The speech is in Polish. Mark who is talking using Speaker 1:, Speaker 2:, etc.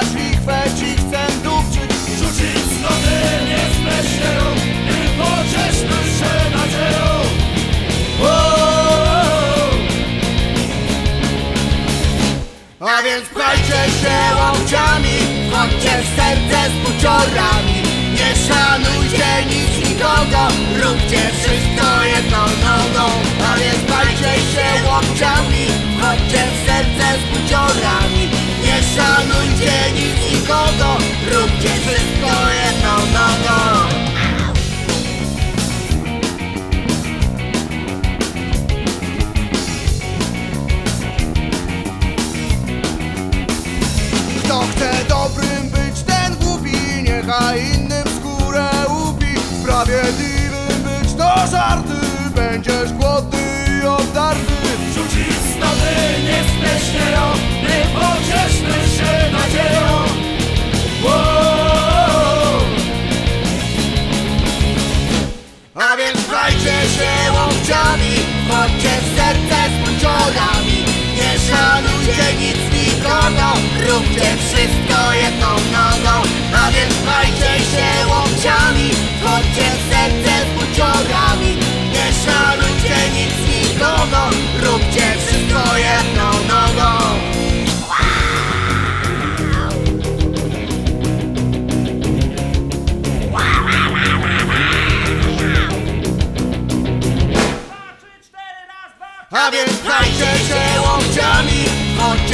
Speaker 1: Brać lichwę ci chcę dupczyć
Speaker 2: Rzucić z noty nie zmyślą I pocieszmy się nadzieją.
Speaker 1: A więc pchajcie się łokciami Chodźcie w serce z buciorami Nie szanujcie nic nikogo Róbcie wszystko jedną nogą Sprawiedliwym być to żarty Będziesz głodny i obdarty.
Speaker 2: Rzucić z noty nie zmyślą I pocieszmy się nadzieją!
Speaker 1: A więc pchajcie się łokciami Chodźcie serce z buciorami Nie szanujcie nic nikogo Róbcie wszystko A więc pchajcie się łokciami Chodźcie